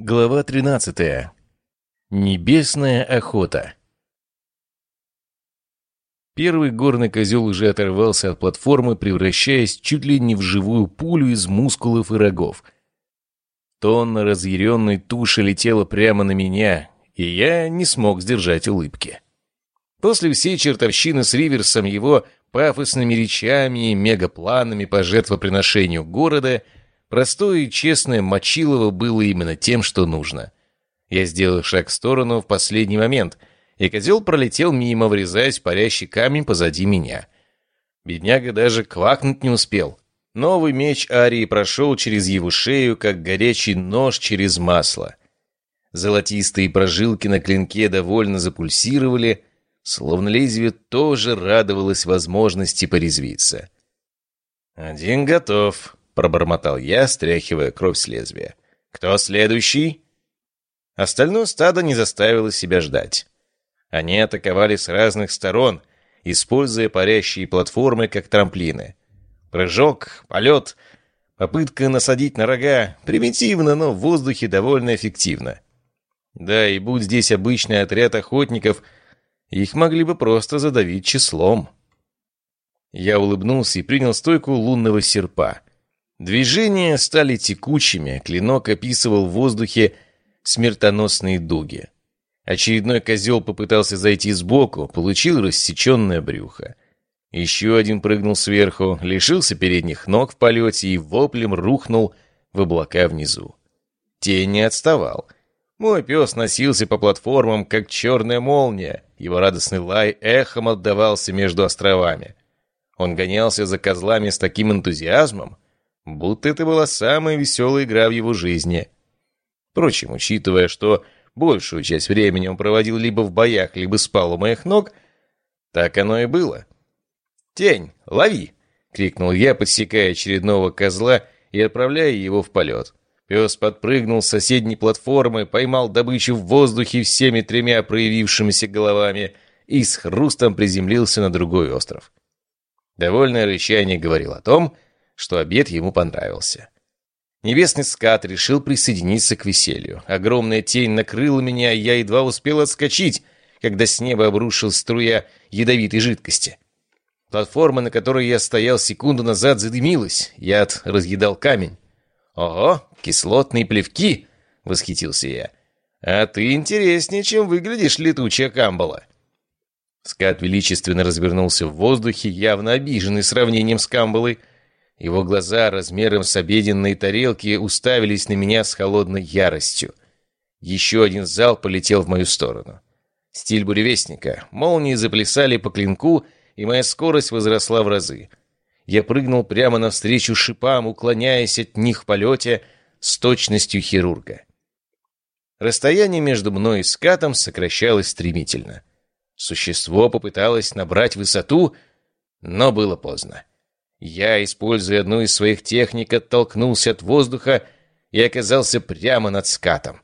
Глава 13. Небесная охота. Первый горный козел уже оторвался от платформы, превращаясь чуть ли не в живую пулю из мускулов и рогов. Тонна разъяренной туши летела прямо на меня, и я не смог сдержать улыбки. После всей чертовщины с Риверсом, его пафосными речами и мегапланами по жертвоприношению города — Простое и честное Мочилово было именно тем, что нужно. Я сделал шаг в сторону в последний момент, и козел пролетел мимо, врезаясь в парящий камень позади меня. Бедняга даже квакнуть не успел. Новый меч Арии прошел через его шею, как горячий нож через масло. Золотистые прожилки на клинке довольно запульсировали, словно лезвие тоже радовалось возможности порезвиться. «Один готов», пробормотал я, стряхивая кровь с лезвия. «Кто следующий?» Остальное стадо не заставило себя ждать. Они атаковали с разных сторон, используя парящие платформы как трамплины. Прыжок, полет, попытка насадить на рога примитивно, но в воздухе довольно эффективно. Да, и будь здесь обычный отряд охотников, их могли бы просто задавить числом. Я улыбнулся и принял стойку лунного серпа. Движения стали текучими, клинок описывал в воздухе смертоносные дуги. Очередной козел попытался зайти сбоку, получил рассеченное брюхо. Еще один прыгнул сверху, лишился передних ног в полете и воплем рухнул в облака внизу. Тень не отставал. Мой пес носился по платформам, как черная молния. Его радостный лай эхом отдавался между островами. Он гонялся за козлами с таким энтузиазмом, будто это была самая веселая игра в его жизни. Впрочем, учитывая, что большую часть времени он проводил либо в боях, либо спал у моих ног, так оно и было. «Тень, лови!» — крикнул я, подсекая очередного козла и отправляя его в полет. Пес подпрыгнул с соседней платформы, поймал добычу в воздухе всеми тремя проявившимися головами и с хрустом приземлился на другой остров. Довольное рычание говорило о том, что обед ему понравился. Небесный скат решил присоединиться к веселью. Огромная тень накрыла меня, и я едва успел отскочить, когда с неба обрушилась струя ядовитой жидкости. Платформа, на которой я стоял секунду назад, задымилась. Яд разъедал камень. «Ого, кислотные плевки!» — восхитился я. «А ты интереснее, чем выглядишь, летучая камбала!» Скат величественно развернулся в воздухе, явно обиженный сравнением с камбалой, его глаза размером с обеденные тарелки уставились на меня с холодной яростью. Еще один зал полетел в мою сторону. Стиль буревестника. Молнии заплясали по клинку, и моя скорость возросла в разы. Я прыгнул прямо навстречу шипам, уклоняясь от них в полете с точностью хирурга. Расстояние между мной и скатом сокращалось стремительно. Существо попыталось набрать высоту, но было поздно. Я, используя одну из своих техник, оттолкнулся от воздуха и оказался прямо над скатом.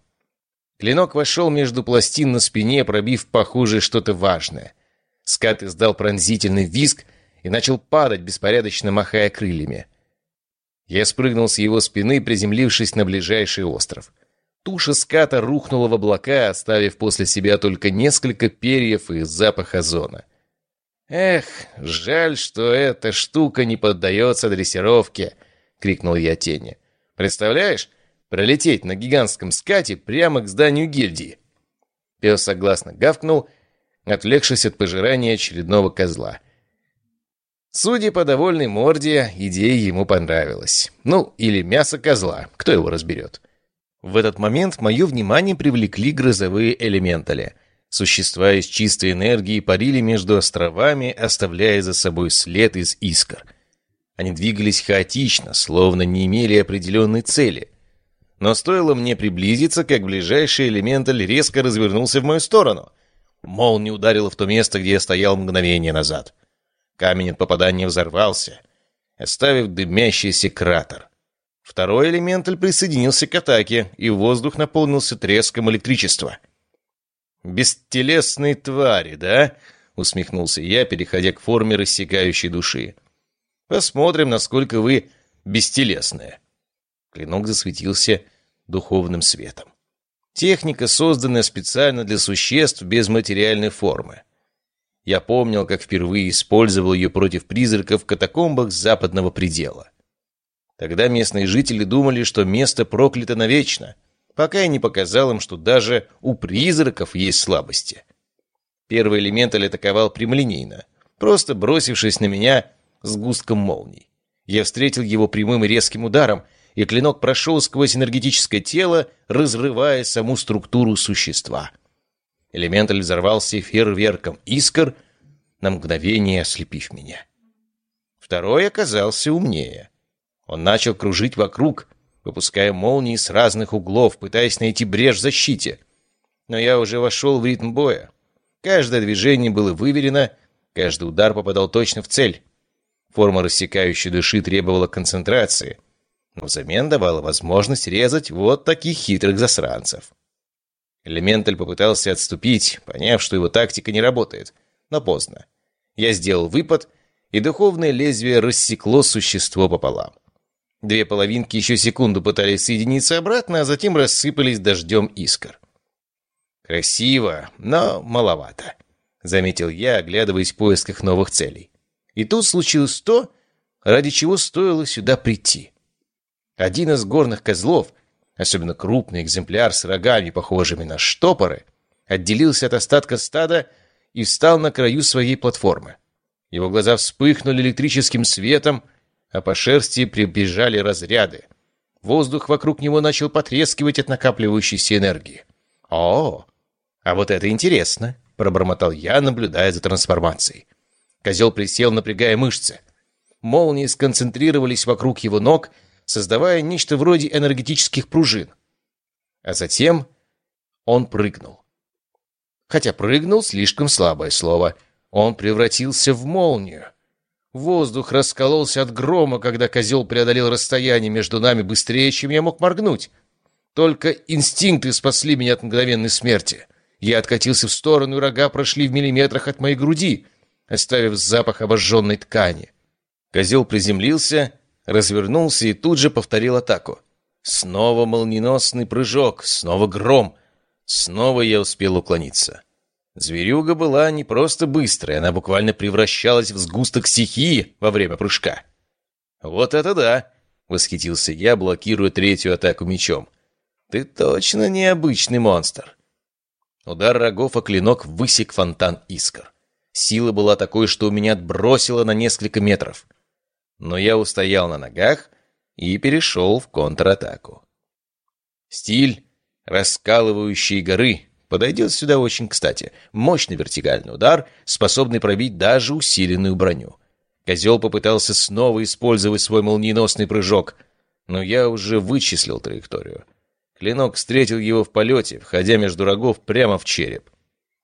Клинок вошел между пластин на спине, пробив похуже что-то важное. Скат издал пронзительный визг и начал падать, беспорядочно махая крыльями. Я спрыгнул с его спины, приземлившись на ближайший остров. Туша ската рухнула в облака, оставив после себя только несколько перьев и запах озона. «Эх, жаль, что эта штука не поддается дрессировке!» — крикнул я тени. «Представляешь, пролететь на гигантском скате прямо к зданию гильдии!» Пес согласно гавкнул, отвлекшись от пожирания очередного козла. Судя по довольной морде, идея ему понравилась. Ну, или мясо козла, кто его разберет. В этот момент мое внимание привлекли грозовые элементали — Существа из чистой энергии парили между островами, оставляя за собой след из искр. Они двигались хаотично, словно не имели определенной цели. Но стоило мне приблизиться, как ближайший элементаль резко развернулся в мою сторону. Молния ударила в то место, где я стоял мгновение назад. Камень от попадания взорвался, оставив дымящийся кратер. Второй элементаль присоединился к атаке, и воздух наполнился треском электричества — «Бестелесные твари, да?» — усмехнулся я, переходя к форме рассекающей души. «Посмотрим, насколько вы бестелесные». Клинок засветился духовным светом. Техника, созданная специально для существ без материальной формы. Я помнил, как впервые использовал ее против призраков в катакомбах западного предела. Тогда местные жители думали, что место проклято навечно, пока я не показал им, что даже у призраков есть слабости. Первый элементаль атаковал прямолинейно, просто бросившись на меня с густком молний. Я встретил его прямым и резким ударом, и клинок прошел сквозь энергетическое тело, разрывая саму структуру существа. Элементаль взорвался фейерверком искр, на мгновение ослепив меня. Второй оказался умнее. Он начал кружить вокруг, выпуская молнии с разных углов, пытаясь найти брешь в защите. Но я уже вошел в ритм боя. Каждое движение было выверено, каждый удар попадал точно в цель. Форма рассекающей души требовала концентрации, но взамен давала возможность резать вот таких хитрых засранцев. Элементаль попытался отступить, поняв, что его тактика не работает, но поздно. Я сделал выпад, и духовное лезвие рассекло существо пополам. Две половинки еще секунду пытались соединиться обратно, а затем рассыпались дождем искр. «Красиво, но маловато», — заметил я, оглядываясь в поисках новых целей. И тут случилось то, ради чего стоило сюда прийти. Один из горных козлов, особенно крупный экземпляр с рогами, похожими на штопоры, отделился от остатка стада и встал на краю своей платформы. Его глаза вспыхнули электрическим светом, а по шерсти прибежали разряды. Воздух вокруг него начал потрескивать от накапливающейся энергии. «О, а вот это интересно!» — пробормотал я, наблюдая за трансформацией. Козел присел, напрягая мышцы. Молнии сконцентрировались вокруг его ног, создавая нечто вроде энергетических пружин. А затем он прыгнул. Хотя прыгнул — слишком слабое слово. Он превратился в молнию. Воздух раскололся от грома, когда козел преодолел расстояние между нами быстрее, чем я мог моргнуть. Только инстинкты спасли меня от мгновенной смерти. Я откатился в сторону, и рога прошли в миллиметрах от моей груди, оставив запах обожженной ткани. Козел приземлился, развернулся и тут же повторил атаку. Снова молниеносный прыжок, снова гром. Снова я успел уклониться. Зверюга была не просто быстрой, она буквально превращалась в сгусток стихии во время прыжка. «Вот это да!» — восхитился я, блокируя третью атаку мечом. «Ты точно необычный монстр!» Удар рогов о клинок высек фонтан искр. Сила была такой, что у меня отбросило на несколько метров. Но я устоял на ногах и перешел в контратаку. Стиль раскалывающей горы Подойдет сюда очень кстати. Мощный вертикальный удар, способный пробить даже усиленную броню. Козел попытался снова использовать свой молниеносный прыжок, но я уже вычислил траекторию. Клинок встретил его в полете, входя между рогов прямо в череп.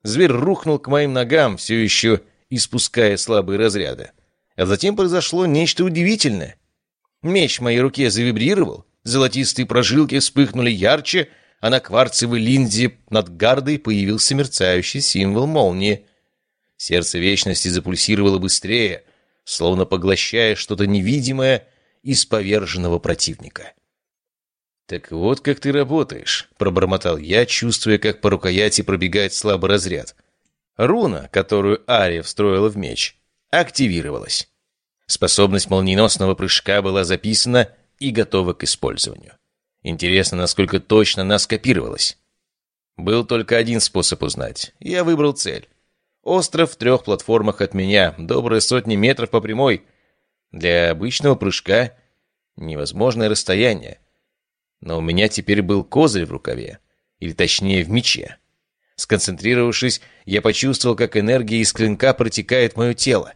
Зверь рухнул к моим ногам, все еще испуская слабые разряды. А затем произошло нечто удивительное. Меч в моей руке завибрировал, золотистые прожилки вспыхнули ярче, а на кварцевой линзе над гардой появился мерцающий символ молнии. Сердце вечности запульсировало быстрее, словно поглощая что-то невидимое из поверженного противника. «Так вот как ты работаешь», — пробормотал я, чувствуя, как по рукояти пробегает слабый разряд. Руна, которую Ария встроила в меч, активировалась. Способность молниеносного прыжка была записана и готова к использованию. Интересно, насколько точно она скопировалась. Был только один способ узнать. Я выбрал цель. Остров в трех платформах от меня, добрые сотни метров по прямой. Для обычного прыжка невозможное расстояние. Но у меня теперь был козырь в рукаве, или точнее в мече. Сконцентрировавшись, я почувствовал, как энергия из клинка протекает мое тело.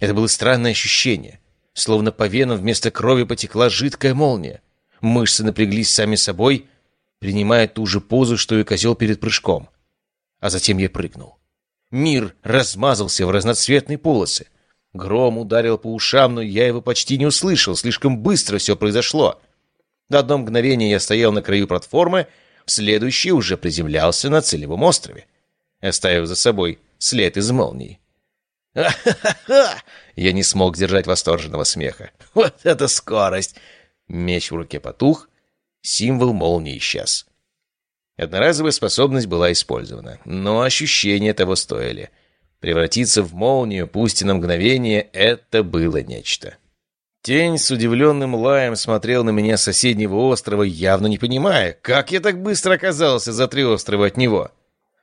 Это было странное ощущение, словно по венам вместо крови потекла жидкая молния. Мышцы напряглись сами собой, принимая ту же позу, что и козел перед прыжком. А затем я прыгнул. Мир размазался в разноцветные полосы. Гром ударил по ушам, но я его почти не услышал, слишком быстро все произошло. На одно мгновение я стоял на краю платформы, в следующий уже приземлялся на целевом острове, оставив за собой след из молнии. «Ха-ха-ха!» Я не смог держать восторженного смеха. «Вот это скорость! Меч в руке потух, символ молнии исчез. Одноразовая способность была использована, но ощущения того стоили. Превратиться в молнию, пусть и на мгновение, это было нечто. Тень с удивленным лаем смотрел на меня с соседнего острова, явно не понимая, как я так быстро оказался за три острова от него.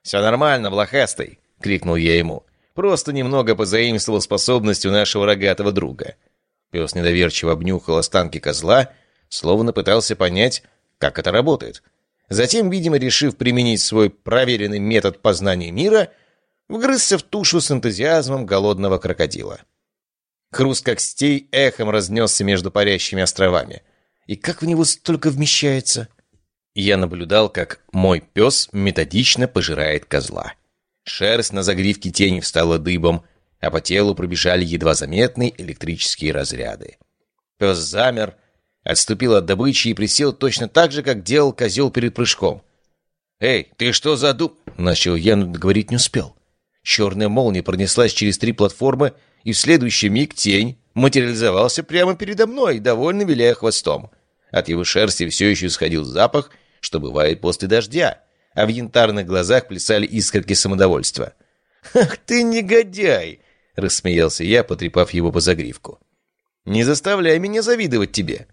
«Все нормально, блохастый!» — крикнул я ему. «Просто немного позаимствовал способность у нашего рогатого друга». Пес недоверчиво обнюхал останки козла, словно пытался понять, как это работает. Затем, видимо, решив применить свой проверенный метод познания мира, вгрызся в тушу с энтузиазмом голодного крокодила. Хруст когстей эхом разнесся между парящими островами. И как в него столько вмещается? Я наблюдал, как мой пес методично пожирает козла. Шерсть на загривке тени встала дыбом, а по телу пробежали едва заметные электрические разряды. Пес замер, отступил от добычи и присел точно так же, как делал козел перед прыжком. «Эй, ты что задум...» — начал я, но говорить не успел. Черная молния пронеслась через три платформы и в следующий миг тень материализовался прямо передо мной, довольно виляя хвостом. От его шерсти все еще исходил запах, что бывает после дождя, а в янтарных глазах плясали искорки самодовольства. «Ах ты негодяй!» — рассмеялся я, потрепав его по загривку. «Не заставляй меня завидовать тебе!»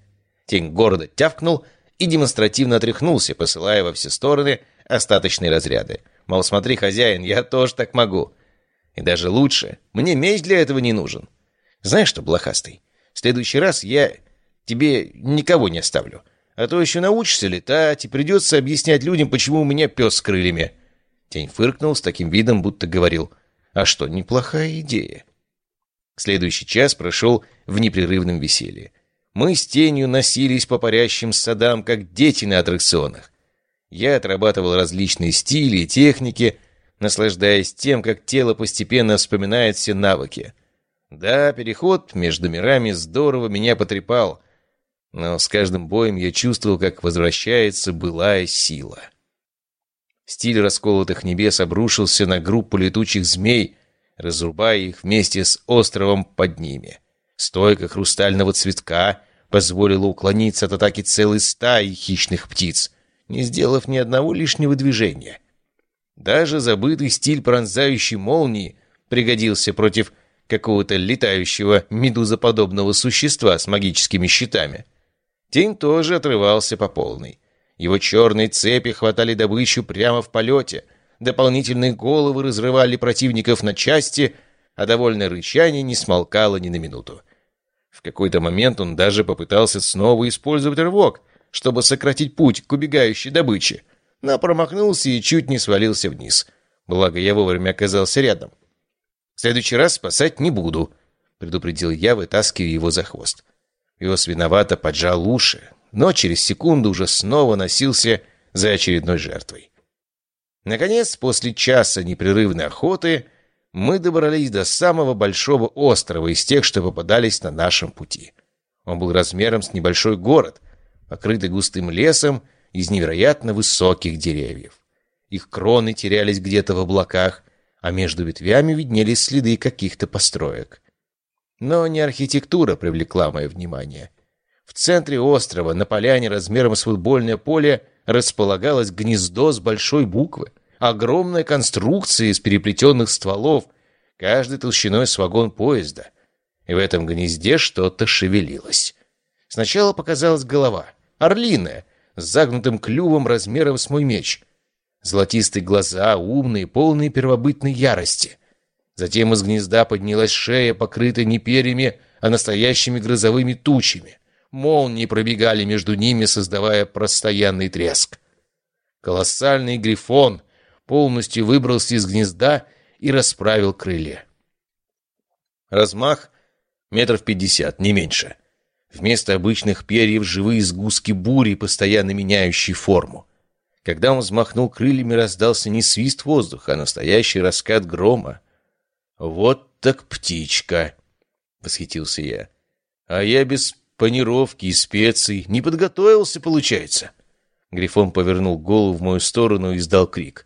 Тень гордо тявкнул и демонстративно отряхнулся, посылая во все стороны остаточные разряды. Мол, смотри, хозяин, я тоже так могу. И даже лучше, мне меч для этого не нужен. Знаешь что, блохастый, в следующий раз я тебе никого не оставлю. А то еще научишься летать, и придется объяснять людям, почему у меня пес с крыльями». Тень фыркнул с таким видом, будто говорил, «А что, неплохая идея». Следующий час прошел в непрерывном веселье. Мы с тенью носились по парящим садам, как дети на аттракционах. Я отрабатывал различные стили и техники, наслаждаясь тем, как тело постепенно вспоминает все навыки. Да, переход между мирами здорово меня потрепал, но с каждым боем я чувствовал, как возвращается былая сила. Стиль расколотых небес обрушился на группу летучих змей, разрубая их вместе с островом под ними. Стойка хрустального цветка позволила уклониться от атаки целой стаи хищных птиц, не сделав ни одного лишнего движения — даже забытый стиль пронзающей молнии пригодился против какого-то летающего медузоподобного существа с магическими щитами. Тень тоже отрывался по полной. Его черные цепи хватали добычу прямо в полете, дополнительные головы разрывали противников на части, а довольное рычание не смолкало ни на минуту. В какой-то момент он даже попытался снова использовать рывок, чтобы сократить путь к убегающей добыче — но промахнулся и чуть не свалился вниз. Благо, я вовремя оказался рядом. «В следующий раз спасать не буду», — предупредил я, вытаскивая его за хвост. Пес виновато поджал уши, но через секунду уже снова носился за очередной жертвой. Наконец, после часа непрерывной охоты, мы добрались до самого большого острова из тех, что попадались на нашем пути. Он был размером с небольшой город, покрытый густым лесом из невероятно высоких деревьев. Их кроны терялись где-то в облаках, а между ветвями виднелись следы каких-то построек. Но не архитектура привлекла мое внимание. В центре острова, на поляне размером с футбольное поле, располагалось гнездо с большой буквы. Огромная конструкция из переплетенных стволов, каждый толщиной с вагон поезда. И в этом гнезде что-то шевелилось. Сначала показалась голова, орлиная, с загнутым клювом размером с мой меч. Золотистые глаза, умные, полные первобытной ярости. Затем из гнезда поднялась шея, покрытая не перьями, а настоящими грозовыми тучами. Молнии пробегали между ними, создавая постоянный треск. Колоссальный грифон полностью выбрался из гнезда и расправил крылья. Размах метров пятьдесят, не меньше. Вместо обычных перьев живые сгустки бури, постоянно меняющие форму. Когда он взмахнул крыльями, раздался не свист воздуха, а настоящий раскат грома. «Вот так птичка!» — восхитился я. «А я без панировки и специй не подготовился, получается». Грифон повернул голову в мою сторону и издал крик.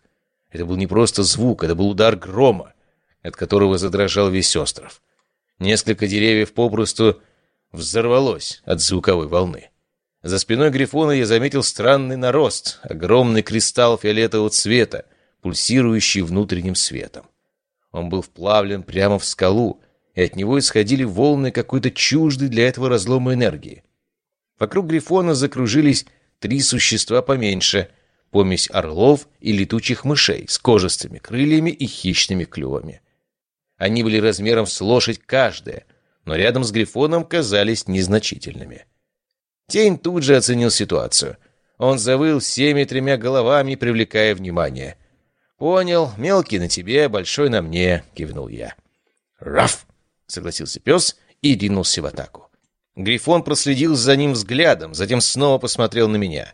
Это был не просто звук, это был удар грома, от которого задрожал весь остров. Несколько деревьев попросту взорвалось от звуковой волны. За спиной Грифона я заметил странный нарост, огромный кристалл фиолетового цвета, пульсирующий внутренним светом. Он был вплавлен прямо в скалу, и от него исходили волны какой-то чуждой для этого разлома энергии. Вокруг Грифона закружились три существа поменьше, помесь орлов и летучих мышей с кожистыми крыльями и хищными клювами. Они были размером с лошадь каждая, но рядом с Грифоном казались незначительными. Тень тут же оценил ситуацию. Он завыл всеми тремя головами, привлекая внимание. «Понял, мелкий на тебе, большой на мне», — кивнул я. «Раф!» — согласился пес и ринулся в атаку. Грифон проследил за ним взглядом, затем снова посмотрел на меня.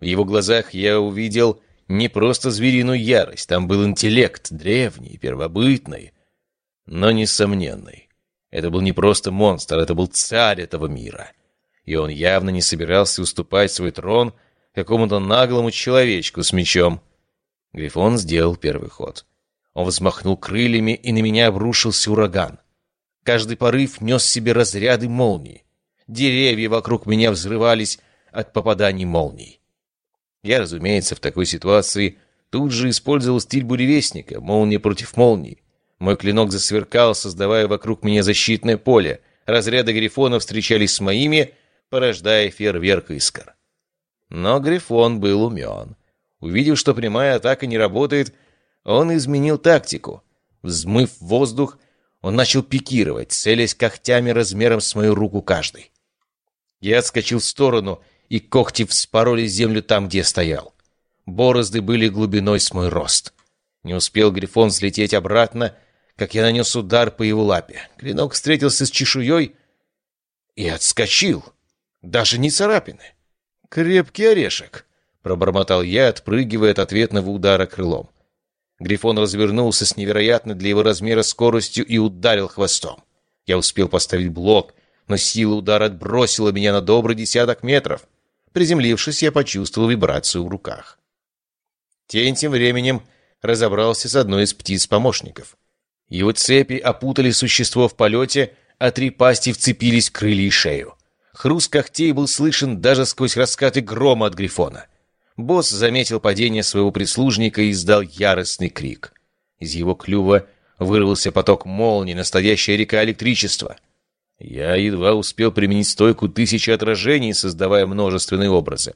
В его глазах я увидел не просто звериную ярость, там был интеллект, древний, первобытный, но несомненный. Это был не просто монстр, это был царь этого мира. И он явно не собирался уступать свой трон какому-то наглому человечку с мечом. Грифон сделал первый ход. Он взмахнул крыльями, и на меня обрушился ураган. Каждый порыв нес себе разряды молний. Деревья вокруг меня взрывались от попаданий молний. Я, разумеется, в такой ситуации тут же использовал стиль буревестника, молния против молнии. Мой клинок засверкал, создавая вокруг меня защитное поле. Разряды грифона встречались с моими, порождая фейерверк искр. Но грифон был умен. Увидев, что прямая атака не работает, он изменил тактику. Взмыв воздух, он начал пикировать, целясь когтями размером с мою руку каждый. Я отскочил в сторону, и когти вспороли землю там, где стоял. Борозды были глубиной с мой рост. Не успел Грифон взлететь обратно, как я нанес удар по его лапе. Клинок встретился с чешуей и отскочил. Даже не царапины. «Крепкий орешек», — пробормотал я, отпрыгивая от ответного удара крылом. Грифон развернулся с невероятной для его размера скоростью и ударил хвостом. Я успел поставить блок — но сила удара отбросила меня на добрый десяток метров. Приземлившись, я почувствовал вибрацию в руках. Тень тем временем разобрался с одной из птиц-помощников. Его цепи опутали существо в полете, а три пасти вцепились в крылья и шею. Хруст когтей был слышен даже сквозь раскаты грома от Грифона. Босс заметил падение своего прислужника и издал яростный крик. Из его клюва вырвался поток молний, настоящая река электричества — я едва успел применить стойку тысячи отражений, создавая множественные образы.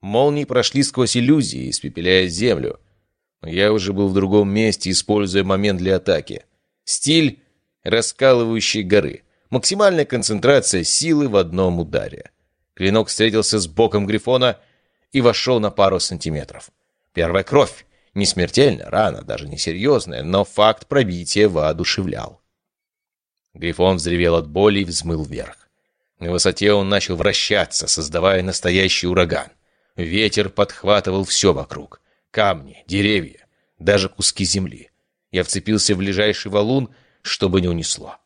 Молнии прошли сквозь иллюзии, испепеляя землю. Я уже был в другом месте, используя момент для атаки. Стиль раскалывающей горы. Максимальная концентрация силы в одном ударе. Клинок встретился с боком Грифона и вошел на пару сантиметров. Первая кровь. Не смертельно, рана, даже не серьезная, но факт пробития воодушевлял. Грифон взревел от боли и взмыл вверх. На высоте он начал вращаться, создавая настоящий ураган. Ветер подхватывал все вокруг. Камни, деревья, даже куски земли. Я вцепился в ближайший валун, чтобы не унесло.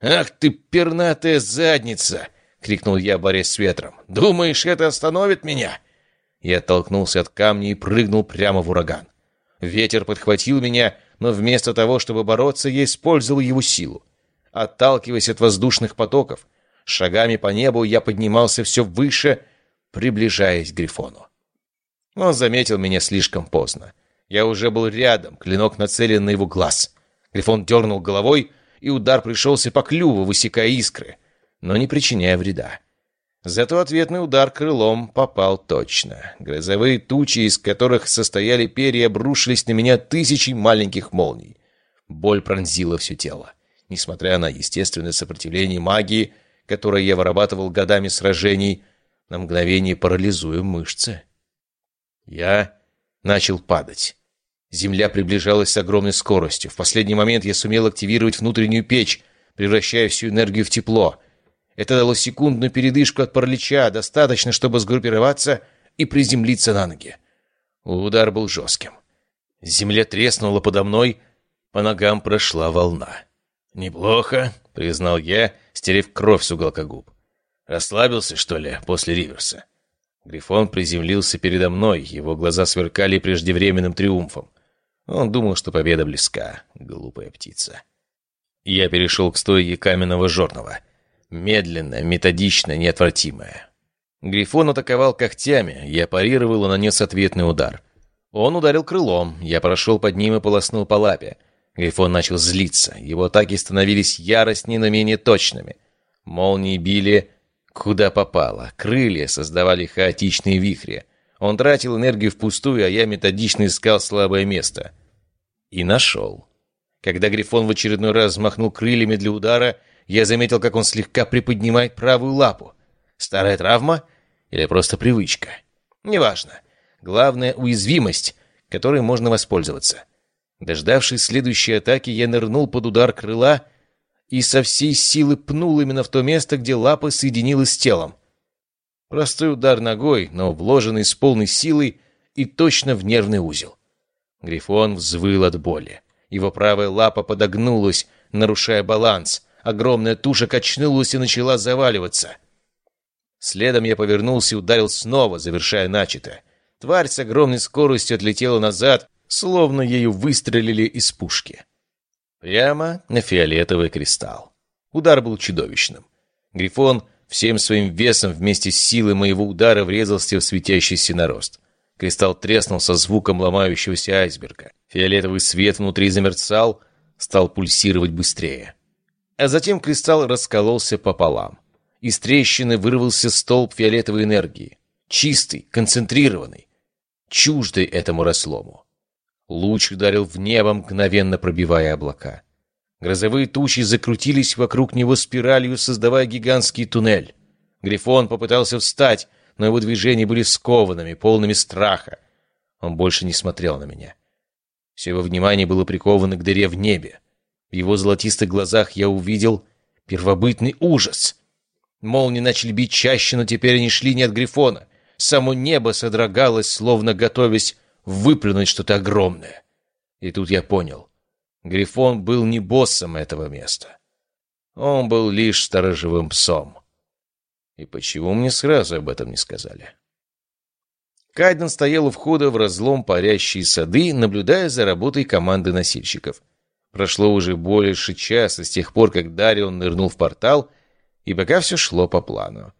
«Ах ты, пернатая задница!» — крикнул я, борясь с ветром. «Думаешь, это остановит меня?» Я оттолкнулся от камня и прыгнул прямо в ураган. Ветер подхватил меня, но вместо того, чтобы бороться, я использовал его силу отталкиваясь от воздушных потоков. Шагами по небу я поднимался все выше, приближаясь к Грифону. Он заметил меня слишком поздно. Я уже был рядом, клинок нацелен на его глаз. Грифон дернул головой, и удар пришелся по клюву, высекая искры, но не причиняя вреда. Зато ответный удар крылом попал точно. Грозовые тучи, из которых состояли перья, обрушились на меня тысячи маленьких молний. Боль пронзила все тело несмотря на естественное сопротивление магии, которое я вырабатывал годами сражений, на мгновение парализуя мышцы. Я начал падать. Земля приближалась с огромной скоростью. В последний момент я сумел активировать внутреннюю печь, превращая всю энергию в тепло. Это дало секундную передышку от паралича, достаточно, чтобы сгруппироваться и приземлиться на ноги. Удар был жестким. Земля треснула подо мной, по ногам прошла волна. «Неплохо», — признал я, стерев кровь с уголка губ. «Расслабился, что ли, после Риверса?» Грифон приземлился передо мной, его глаза сверкали преждевременным триумфом. Он думал, что победа близка, глупая птица. Я перешел к стойке каменного жорного. Медленно, методично, неотвратимое. Грифон атаковал когтями, я парировал и нанес ответный удар. Он ударил крылом, я прошел под ним и полоснул по лапе. Грифон начал злиться, его атаки становились яростнее, но менее точными. Молнии били куда попало, крылья создавали хаотичные вихри. Он тратил энергию впустую, а я методично искал слабое место. И нашел. Когда Грифон в очередной раз взмахнул крыльями для удара, я заметил, как он слегка приподнимает правую лапу. Старая травма или просто привычка? Неважно. Главное — уязвимость, которой можно воспользоваться. Дождавшись следующей атаки, я нырнул под удар крыла и со всей силы пнул именно в то место, где лапа соединилась с телом. Простой удар ногой, но вложенный с полной силой и точно в нервный узел. Грифон взвыл от боли. Его правая лапа подогнулась, нарушая баланс. Огромная туша качнулась и начала заваливаться. Следом я повернулся и ударил снова, завершая начатое. Тварь с огромной скоростью отлетела назад, словно ею выстрелили из пушки. Прямо на фиолетовый кристалл. Удар был чудовищным. Грифон всем своим весом вместе с силой моего удара врезался в светящийся нарост. Кристалл треснул со звуком ломающегося айсберга. Фиолетовый свет внутри замерцал, стал пульсировать быстрее. А затем кристалл раскололся пополам. Из трещины вырвался столб фиолетовой энергии. Чистый, концентрированный, чуждый этому рослому. Луч ударил в небо, мгновенно пробивая облака. Грозовые тучи закрутились вокруг него спиралью, создавая гигантский туннель. Грифон попытался встать, но его движения были скованными, полными страха. Он больше не смотрел на меня. Все его внимание было приковано к дыре в небе. В его золотистых глазах я увидел первобытный ужас. Молнии начали бить чаще, но теперь они шли не от Грифона. Само небо содрогалось, словно готовясь выплюнуть что-то огромное. И тут я понял. Грифон был не боссом этого места. Он был лишь сторожевым псом. И почему мне сразу об этом не сказали? Кайден стоял у входа в разлом парящие сады, наблюдая за работой команды носильщиков. Прошло уже больше часа с тех пор, как Дарион нырнул в портал, и пока все шло по плану.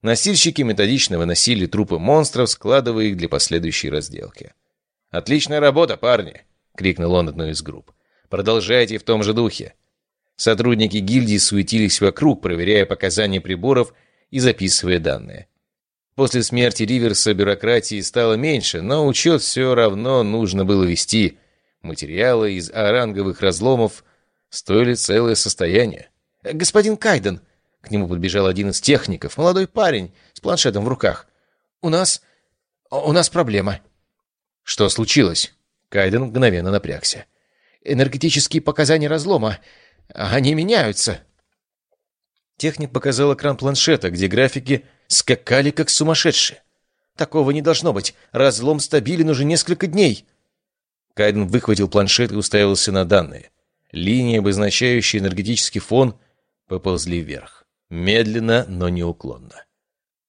Носильщики методично выносили трупы монстров, складывая их для последующей разделки. «Отличная работа, парни!» — крикнул он одной из групп. «Продолжайте в том же духе!» Сотрудники гильдии суетились вокруг, проверяя показания приборов и записывая данные. После смерти Риверса бюрократии стало меньше, но учет все равно нужно было вести. Материалы из оранговых разломов стоили целое состояние. «Господин Кайден!» К нему подбежал один из техников, молодой парень с планшетом в руках. «У нас... у нас проблема». «Что случилось?» Кайден мгновенно напрягся. «Энергетические показания разлома. Они меняются». Техник показал экран планшета, где графики скакали как сумасшедшие. «Такого не должно быть. Разлом стабилен уже несколько дней». Кайден выхватил планшет и уставился на данные. Линии, обозначающие энергетический фон, поползли вверх. Медленно, но неуклонно.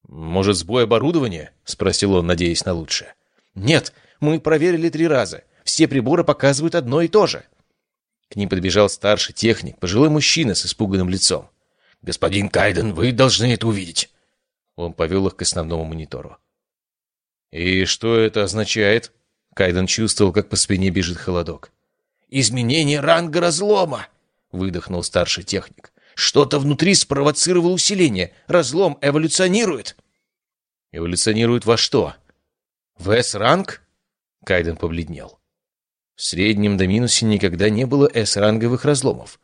«Может, сбой оборудования?» — спросил он, надеясь на лучшее. «Нет, мы проверили три раза. Все приборы показывают одно и то же». К ним подбежал старший техник, пожилой мужчина с испуганным лицом. «Господин Кайден, вы должны это увидеть!» Он повел их к основному монитору. «И что это означает?» Кайден чувствовал, как по спине бежит холодок. «Изменение ранга разлома!» — выдохнул старший техник. «Что-то внутри спровоцировало усиление. Разлом эволюционирует!» «Эволюционирует во что?» «В С-ранг?» Кайден побледнел. В среднем до минусе никогда не было С-ранговых разломов.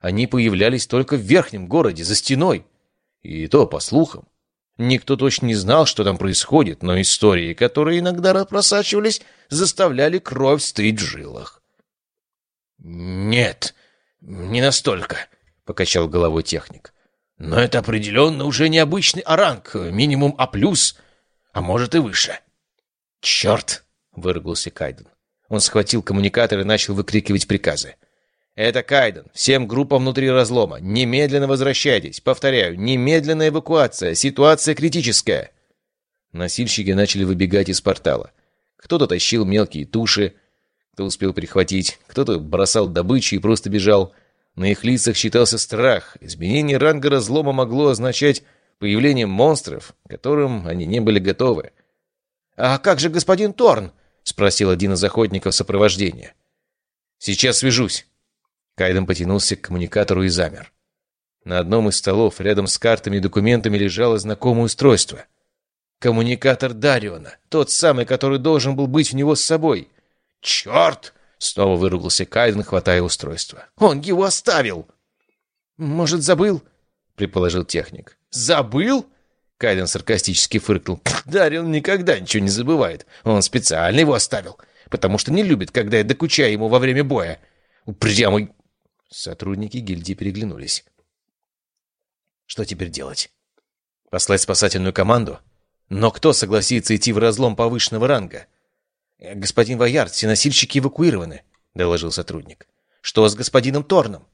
Они появлялись только в верхнем городе, за стеной. И то по слухам. Никто точно не знал, что там происходит, но истории, которые иногда просачивались, заставляли кровь стыть в жилах. «Нет, не настолько», — покачал головой техник. «Но это определенно уже необычный оранг, минимум А+, а может и выше». «Черт!» — выругался Кайден. Он схватил коммуникатор и начал выкрикивать приказы. «Это Кайден. Всем группам внутри разлома. Немедленно возвращайтесь. Повторяю, немедленная эвакуация. Ситуация критическая». Носильщики начали выбегать из портала. Кто-то тащил мелкие туши, кто успел прихватить, кто-то бросал добычу и просто бежал. На их лицах считался страх. Изменение ранга разлома могло означать появлением монстров, к которым они не были готовы. «А как же господин Торн?» — спросил один из охотников сопровождения. «Сейчас свяжусь». Кайден потянулся к коммуникатору и замер. На одном из столов рядом с картами и документами лежало знакомое устройство. Коммуникатор Дариона, тот самый, который должен был быть у него с собой. «Черт!» — снова выругался Кайден, хватая устройство. «Он его оставил!» «Может, забыл?» — предположил техник. «Забыл?» Кайден саркастически фыркнул. «Дарион никогда ничего не забывает. Он специально его оставил, потому что не любит, когда я докучаю ему во время боя. Упрямый...» Сотрудники гильдии переглянулись. Что теперь делать? Послать спасательную команду? Но кто согласится идти в разлом повышенного ранга? «Э, «Господин Ваярд, все носильщики эвакуированы», — доложил сотрудник. «Что с господином Торном?»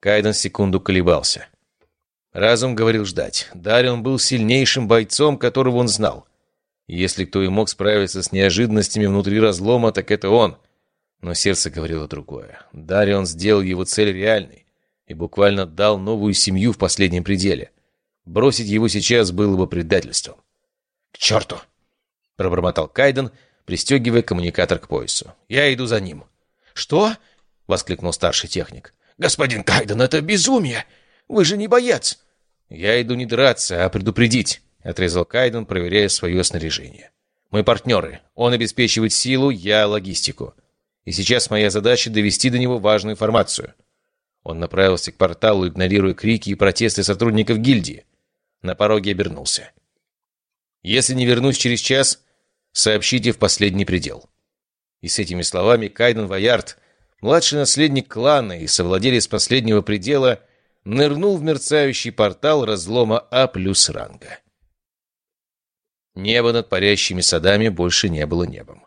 Кайден секунду колебался. Разум говорил ждать. Дарион был сильнейшим бойцом, которого он знал. Если кто и мог справиться с неожиданностями внутри разлома, так это он. Но сердце говорило другое. Дарион сделал его цель реальной и буквально дал новую семью в последнем пределе. Бросить его сейчас было бы предательством. «К черту!» — пробормотал Кайден, пристегивая коммуникатор к поясу. «Я иду за ним». «Что?» — воскликнул старший техник. «Господин Кайден, это безумие! Вы же не боец!» «Я иду не драться, а предупредить», — отрезал Кайден, проверяя свое снаряжение. «Мы партнеры. Он обеспечивает силу, я — логистику. И сейчас моя задача — довести до него важную информацию». Он направился к порталу, игнорируя крики и протесты сотрудников гильдии. На пороге обернулся. «Если не вернусь через час, сообщите в последний предел». И с этими словами Кайден Ваярд, младший наследник клана и совладелец последнего предела, нырнул в мерцающий портал разлома А плюс ранга. Небо над парящими садами больше не было небом.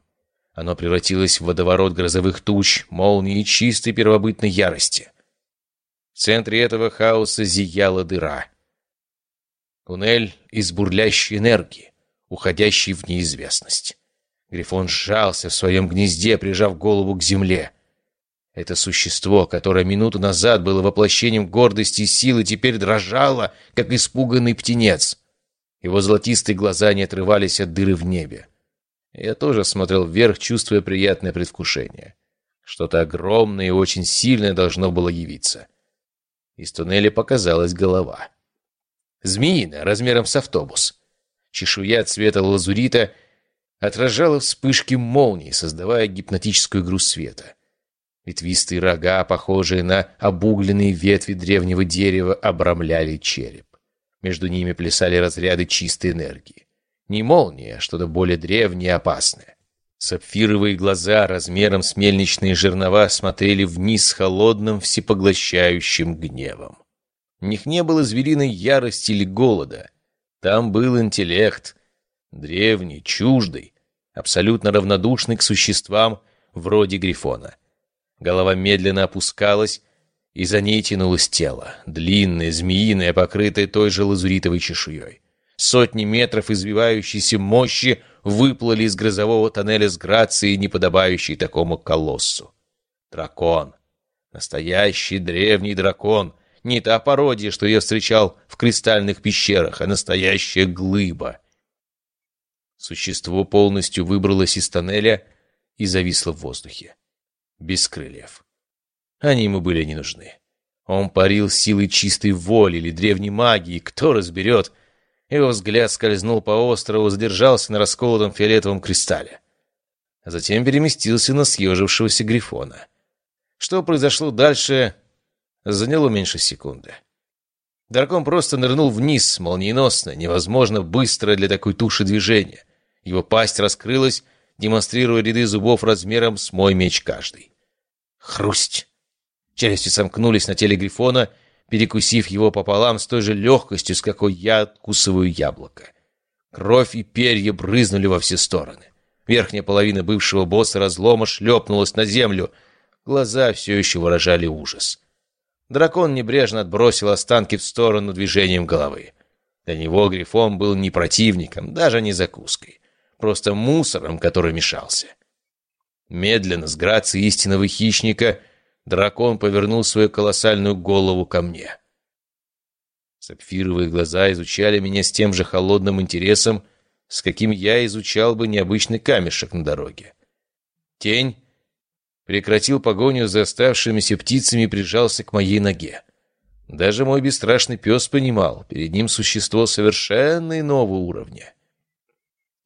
Оно превратилось в водоворот грозовых туч, молний и чистой первобытной ярости. В центре этого хаоса зияла дыра. Туннель из бурлящей энергии, уходящей в неизвестность. Грифон сжался в своем гнезде, прижав голову к земле. Это существо, которое минуту назад было воплощением гордости и силы, теперь дрожало, как испуганный птенец. Его золотистые глаза не отрывались от дыры в небе. Я тоже смотрел вверх, чувствуя приятное предвкушение. Что-то огромное и очень сильное должно было явиться. Из туннеля показалась голова. Змеиная, размером с автобус. Чешуя цвета лазурита отражала вспышки молнии, создавая гипнотическую игру света. Ветвистые рога, похожие на обугленные ветви древнего дерева, обрамляли череп. Между ними плясали разряды чистой энергии. Не молния, а что-то более древнее и опасное. Сапфировые глаза размером с мельничные жернова смотрели вниз холодным всепоглощающим гневом. В них не было звериной ярости или голода. Там был интеллект, древний, чуждый, абсолютно равнодушный к существам вроде Грифона. Голова медленно опускалась, и за ней тянулось тело, длинное, змеиное, покрытое той же лазуритовой чешуей. Сотни метров извивающейся мощи выплыли из грозового тоннеля с грацией, неподобающей такому колоссу. Дракон. Настоящий древний дракон. Не та пародия, что я встречал в кристальных пещерах, а настоящая глыба. Существо полностью выбралось из тоннеля и зависло в воздухе без крыльев. Они ему были не нужны. Он парил силой чистой воли или древней магии, кто разберет. Его взгляд скользнул по острову, задержался на расколотом фиолетовом кристалле. Затем переместился на съежившегося грифона. Что произошло дальше, заняло меньше секунды. Дракон просто нырнул вниз, молниеносно, невозможно быстро для такой туши движения. Его пасть раскрылась, демонстрируя ряды зубов размером с мой меч каждый. Хрусть! Челюсти сомкнулись на теле Грифона, перекусив его пополам с той же легкостью, с какой я откусываю яблоко. Кровь и перья брызнули во все стороны. Верхняя половина бывшего босса разлома шлепнулась на землю. Глаза все еще выражали ужас. Дракон небрежно отбросил останки в сторону движением головы. Для него Грифон был не противником, даже не закуской. Просто мусором, который мешался. Медленно, с грацией истинного хищника, дракон повернул свою колоссальную голову ко мне. Сапфировые глаза изучали меня с тем же холодным интересом, с каким я изучал бы необычный камешек на дороге. Тень прекратил погоню за оставшимися птицами и прижался к моей ноге. Даже мой бесстрашный пес понимал, перед ним существо совершенно иного уровня.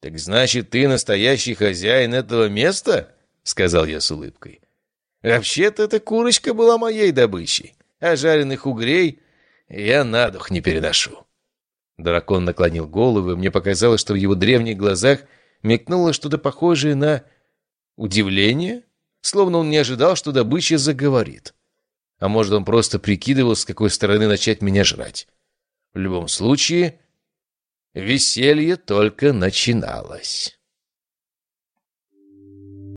«Так значит, ты настоящий хозяин этого места?» — сказал я с улыбкой. «Вообще-то эта курочка была моей добычей, а жареных угрей я на дух не переношу». Дракон наклонил голову, и мне показалось, что в его древних глазах мелькнуло что-то похожее на удивление, словно он не ожидал, что добыча заговорит. А может, он просто прикидывал, с какой стороны начать меня жрать. В любом случае, веселье только начиналось.